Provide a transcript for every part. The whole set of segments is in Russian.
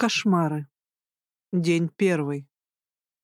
Кошмары. День первый.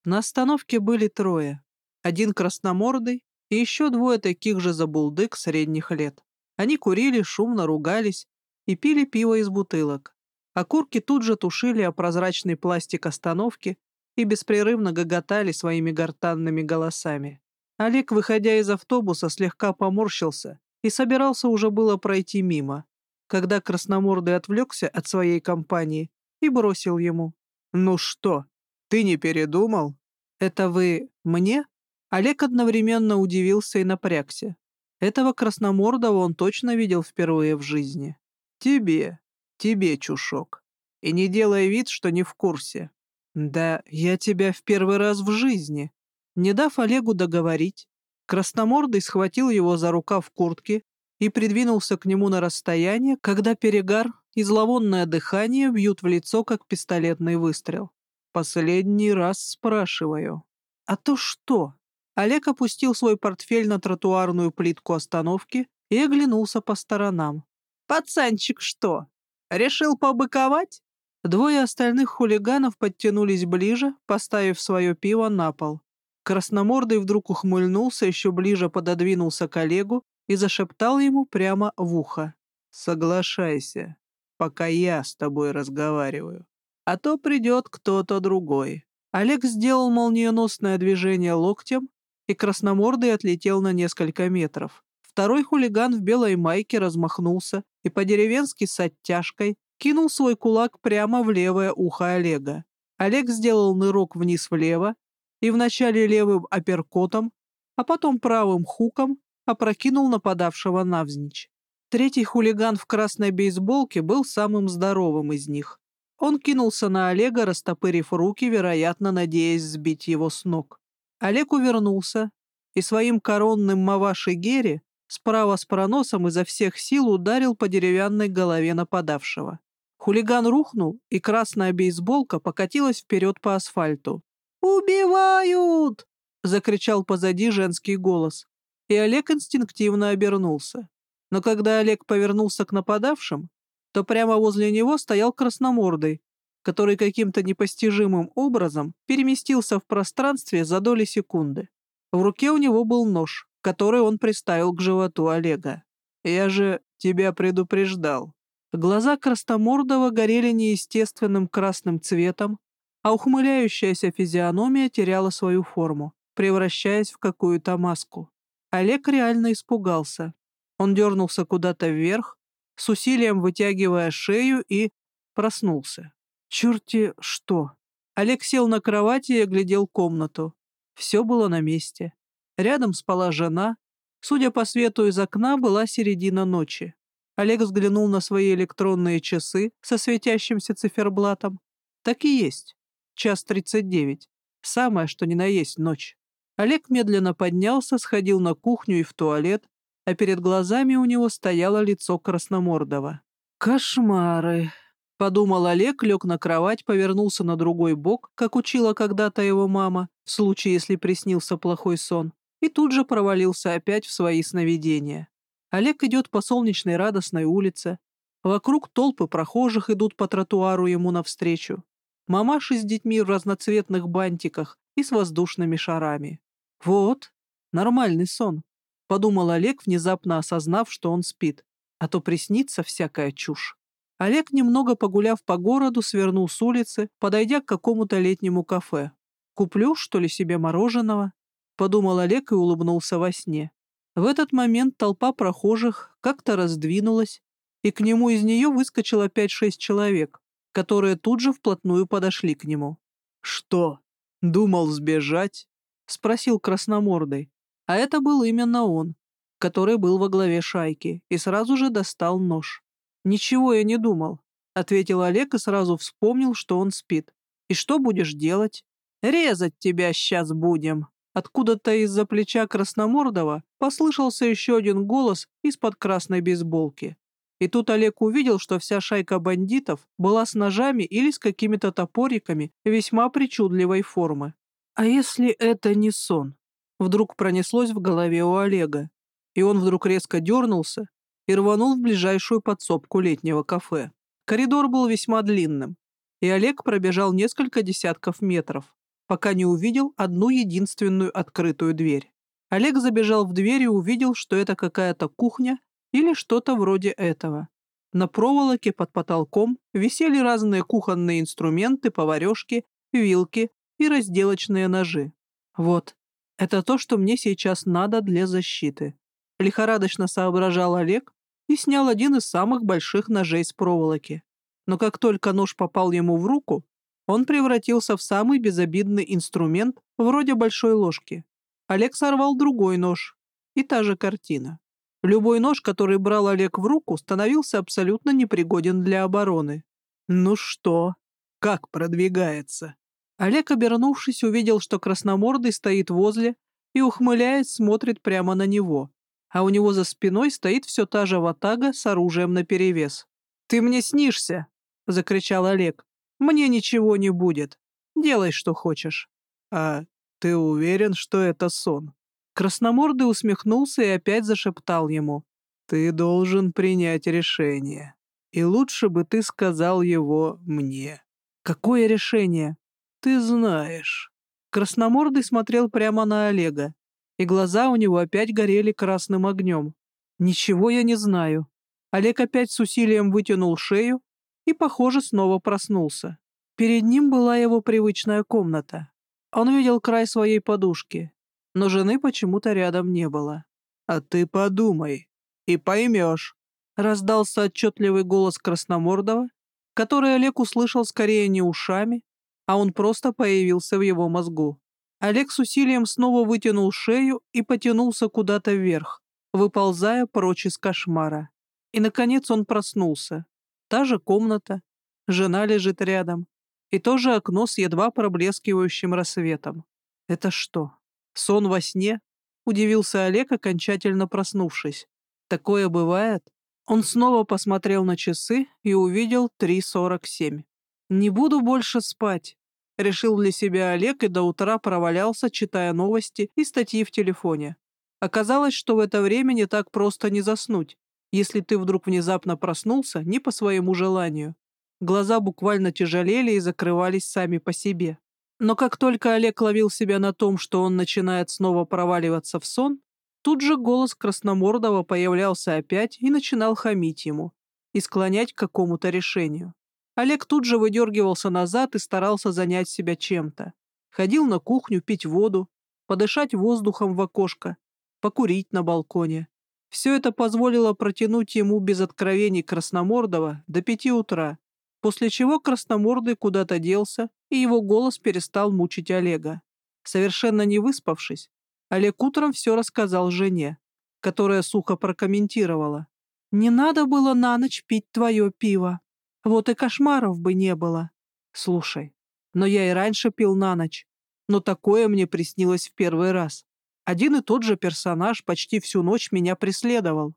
На остановке были трое. Один красномордый и еще двое таких же забулдык средних лет. Они курили, шумно ругались и пили пиво из бутылок. Окурки тут же тушили о прозрачный пластик остановки и беспрерывно гоготали своими гортанными голосами. Олег, выходя из автобуса, слегка поморщился и собирался уже было пройти мимо, когда красномордый отвлекся от своей компании и бросил ему. «Ну что, ты не передумал?» «Это вы мне?» Олег одновременно удивился и напрягся. Этого красномордого он точно видел впервые в жизни. «Тебе, тебе, чушок. И не делай вид, что не в курсе». «Да я тебя в первый раз в жизни». Не дав Олегу договорить, красномордый схватил его за рукав куртки и придвинулся к нему на расстояние, когда перегар и зловонное дыхание бьют в лицо, как пистолетный выстрел. Последний раз спрашиваю. А то что? Олег опустил свой портфель на тротуарную плитку остановки и оглянулся по сторонам. «Пацанчик что, решил побыковать?» Двое остальных хулиганов подтянулись ближе, поставив свое пиво на пол. Красномордый вдруг ухмыльнулся, еще ближе пододвинулся к Олегу и зашептал ему прямо в ухо. «Соглашайся пока я с тобой разговариваю. А то придет кто-то другой». Олег сделал молниеносное движение локтем, и красномордый отлетел на несколько метров. Второй хулиган в белой майке размахнулся и по-деревенски с оттяжкой кинул свой кулак прямо в левое ухо Олега. Олег сделал нырок вниз влево и вначале левым апперкотом, а потом правым хуком опрокинул нападавшего навзничь. Третий хулиган в красной бейсболке был самым здоровым из них. Он кинулся на Олега, растопырив руки, вероятно, надеясь сбить его с ног. Олег увернулся и своим коронным Маваши Гери справа с проносом изо всех сил ударил по деревянной голове нападавшего. Хулиган рухнул, и красная бейсболка покатилась вперед по асфальту. «Убивают!» — закричал позади женский голос, и Олег инстинктивно обернулся. Но когда Олег повернулся к нападавшим, то прямо возле него стоял красномордый, который каким-то непостижимым образом переместился в пространстве за доли секунды. В руке у него был нож, который он приставил к животу Олега. «Я же тебя предупреждал». Глаза Красномордова горели неестественным красным цветом, а ухмыляющаяся физиономия теряла свою форму, превращаясь в какую-то маску. Олег реально испугался. Он дернулся куда-то вверх, с усилием вытягивая шею и проснулся. Черти что! Олег сел на кровати и оглядел комнату. Все было на месте. Рядом спала жена. Судя по свету из окна, была середина ночи. Олег взглянул на свои электронные часы со светящимся циферблатом. Так и есть. Час тридцать девять. Самое, что ни на есть ночь. Олег медленно поднялся, сходил на кухню и в туалет, а перед глазами у него стояло лицо Красномордова. «Кошмары!» — подумал Олег, лег на кровать, повернулся на другой бок, как учила когда-то его мама, в случае, если приснился плохой сон, и тут же провалился опять в свои сновидения. Олег идет по солнечной радостной улице. Вокруг толпы прохожих идут по тротуару ему навстречу. Мамаши с детьми в разноцветных бантиках и с воздушными шарами. Вот, нормальный сон. — подумал Олег, внезапно осознав, что он спит. А то приснится всякая чушь. Олег, немного погуляв по городу, свернул с улицы, подойдя к какому-то летнему кафе. «Куплю, что ли, себе мороженого?» — подумал Олег и улыбнулся во сне. В этот момент толпа прохожих как-то раздвинулась, и к нему из нее выскочило пять-шесть человек, которые тут же вплотную подошли к нему. «Что? Думал сбежать?» — спросил красномордый. А это был именно он, который был во главе шайки, и сразу же достал нож. «Ничего я не думал», — ответил Олег и сразу вспомнил, что он спит. «И что будешь делать?» «Резать тебя сейчас будем!» Откуда-то из-за плеча Красномордова послышался еще один голос из-под красной бейсболки. И тут Олег увидел, что вся шайка бандитов была с ножами или с какими-то топориками весьма причудливой формы. А если это не сон? Вдруг пронеслось в голове у Олега, и он вдруг резко дернулся и рванул в ближайшую подсобку летнего кафе. Коридор был весьма длинным, и Олег пробежал несколько десятков метров, пока не увидел одну единственную открытую дверь. Олег забежал в дверь и увидел, что это какая-то кухня или что-то вроде этого. На проволоке под потолком висели разные кухонные инструменты, поварешки, вилки и разделочные ножи. Вот, это то, что мне сейчас надо для защиты. Лихорадочно соображал Олег и снял один из самых больших ножей с проволоки. Но как только нож попал ему в руку, он превратился в самый безобидный инструмент вроде большой ложки. Олег сорвал другой нож, и та же картина. Любой нож, который брал Олег в руку, становился абсолютно непригоден для обороны. «Ну что? Как продвигается?» Олег, обернувшись, увидел, что красномордый стоит возле и, ухмыляясь, смотрит прямо на него, а у него за спиной стоит все та же ватага с оружием наперевес. «Ты мне снишься!» — закричал Олег. «Мне ничего не будет. Делай, что хочешь». «А ты уверен, что это сон?» Красномордый усмехнулся и опять зашептал ему. «Ты должен принять решение. И лучше бы ты сказал его мне». «Какое решение?» «Ты знаешь». Красномордый смотрел прямо на Олега, и глаза у него опять горели красным огнем. «Ничего я не знаю». Олег опять с усилием вытянул шею и, похоже, снова проснулся. Перед ним была его привычная комната. Он видел край своей подушки, но жены почему-то рядом не было. «А ты подумай и поймешь», — раздался отчетливый голос Красномордова, который Олег услышал скорее не ушами, а он просто появился в его мозгу. Олег с усилием снова вытянул шею и потянулся куда-то вверх, выползая прочь из кошмара. И, наконец, он проснулся. Та же комната, жена лежит рядом, и то же окно с едва проблескивающим рассветом. Это что, Сон во сне? Удивился Олег, окончательно проснувшись. Такое бывает? Он снова посмотрел на часы и увидел 3.47. «Не буду больше спать», — решил для себя Олег и до утра провалялся, читая новости и статьи в телефоне. Оказалось, что в это время не так просто не заснуть, если ты вдруг внезапно проснулся не по своему желанию. Глаза буквально тяжелели и закрывались сами по себе. Но как только Олег ловил себя на том, что он начинает снова проваливаться в сон, тут же голос Красномордова появлялся опять и начинал хамить ему и склонять к какому-то решению. Олег тут же выдергивался назад и старался занять себя чем-то. Ходил на кухню пить воду, подышать воздухом в окошко, покурить на балконе. Все это позволило протянуть ему без откровений Красномордова до пяти утра, после чего Красномордый куда-то делся, и его голос перестал мучить Олега. Совершенно не выспавшись, Олег утром все рассказал жене, которая сухо прокомментировала. «Не надо было на ночь пить твое пиво. Вот и кошмаров бы не было. Слушай, но я и раньше пил на ночь, но такое мне приснилось в первый раз. Один и тот же персонаж почти всю ночь меня преследовал.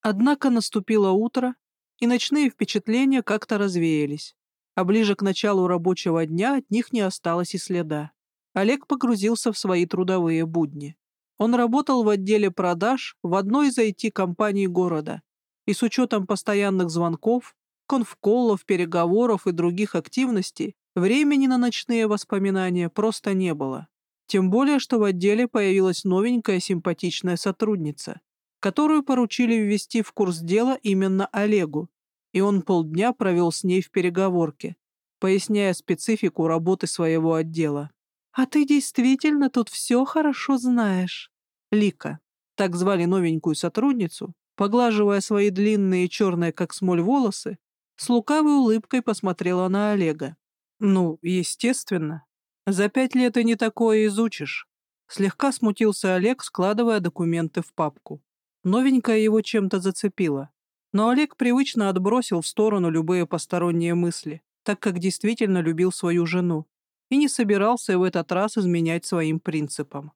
Однако наступило утро, и ночные впечатления как-то развеялись а ближе к началу рабочего дня от них не осталось и следа. Олег погрузился в свои трудовые будни. Он работал в отделе продаж в одной из IT-компаний города, и с учетом постоянных звонков, конфколов, переговоров и других активностей, времени на ночные воспоминания просто не было. Тем более, что в отделе появилась новенькая симпатичная сотрудница, которую поручили ввести в курс дела именно Олегу, и он полдня провел с ней в переговорке, поясняя специфику работы своего отдела. «А ты действительно тут все хорошо знаешь». Лика, так звали новенькую сотрудницу, поглаживая свои длинные черные как смоль волосы, с лукавой улыбкой посмотрела на Олега. «Ну, естественно. За пять лет и не такое изучишь». Слегка смутился Олег, складывая документы в папку. Новенькая его чем-то зацепила. Но Олег привычно отбросил в сторону любые посторонние мысли, так как действительно любил свою жену и не собирался в этот раз изменять своим принципам.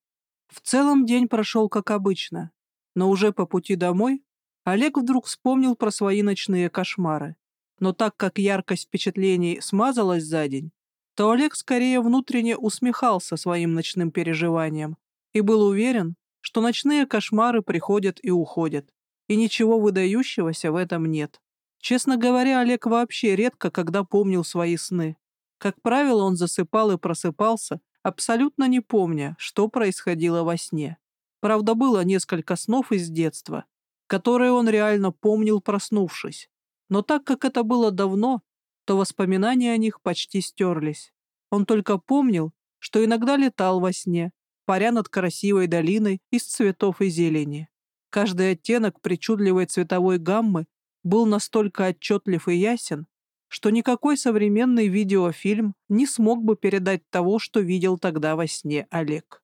В целом день прошел как обычно, но уже по пути домой Олег вдруг вспомнил про свои ночные кошмары. Но так как яркость впечатлений смазалась за день, то Олег скорее внутренне усмехался своим ночным переживаниям и был уверен, что ночные кошмары приходят и уходят, и ничего выдающегося в этом нет. Честно говоря, Олег вообще редко когда помнил свои сны. Как правило, он засыпал и просыпался, абсолютно не помня, что происходило во сне. Правда, было несколько снов из детства, которые он реально помнил, проснувшись. Но так как это было давно, то воспоминания о них почти стерлись. Он только помнил, что иногда летал во сне, паря над красивой долиной из цветов и зелени. Каждый оттенок причудливой цветовой гаммы был настолько отчетлив и ясен, что никакой современный видеофильм не смог бы передать того, что видел тогда во сне Олег.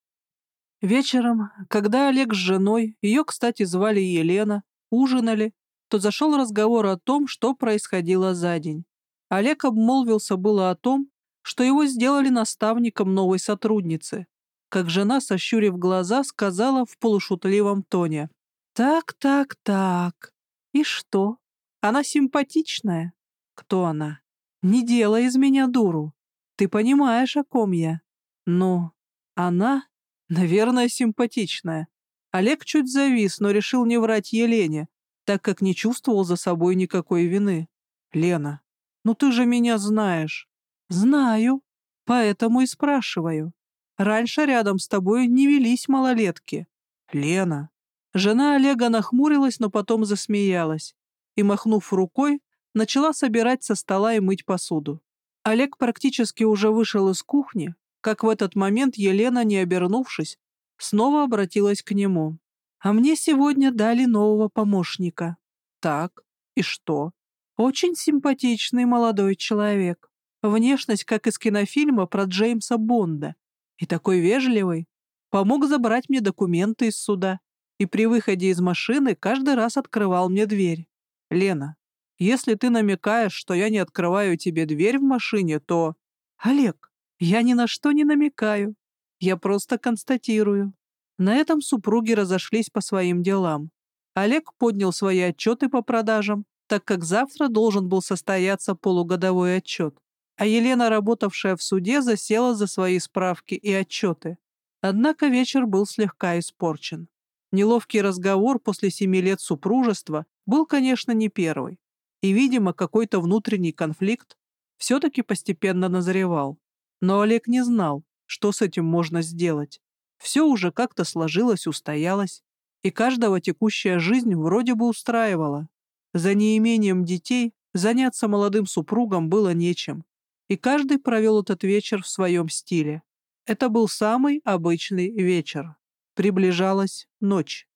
Вечером, когда Олег с женой, ее, кстати, звали Елена, ужинали, то зашел разговор о том, что происходило за день. Олег обмолвился было о том, что его сделали наставником новой сотрудницы, как жена, сощурив глаза, сказала в полушутливом тоне. «Так, так, так. И что? Она симпатичная? Кто она? Не делай из меня дуру. Ты понимаешь, о ком я? Ну, она, наверное, симпатичная. Олег чуть завис, но решил не врать Елене, так как не чувствовал за собой никакой вины. «Лена, ну ты же меня знаешь». «Знаю, поэтому и спрашиваю. Раньше рядом с тобой не велись малолетки». «Лена». Жена Олега нахмурилась, но потом засмеялась и, махнув рукой, начала собирать со стола и мыть посуду. Олег практически уже вышел из кухни, как в этот момент Елена, не обернувшись, снова обратилась к нему. «А мне сегодня дали нового помощника». «Так, и что?» «Очень симпатичный молодой человек. Внешность, как из кинофильма про Джеймса Бонда. И такой вежливый. Помог забрать мне документы из суда. И при выходе из машины каждый раз открывал мне дверь. Лена, если ты намекаешь, что я не открываю тебе дверь в машине, то... Олег, я ни на что не намекаю. Я просто констатирую. На этом супруги разошлись по своим делам. Олег поднял свои отчеты по продажам, так как завтра должен был состояться полугодовой отчет. А Елена, работавшая в суде, засела за свои справки и отчеты. Однако вечер был слегка испорчен. Неловкий разговор после семи лет супружества был, конечно, не первый и, видимо, какой-то внутренний конфликт все-таки постепенно назревал. Но Олег не знал, что с этим можно сделать. Все уже как-то сложилось, устоялось, и каждого текущая жизнь вроде бы устраивала. За неимением детей заняться молодым супругом было нечем, и каждый провел этот вечер в своем стиле. Это был самый обычный вечер. Приближалась ночь.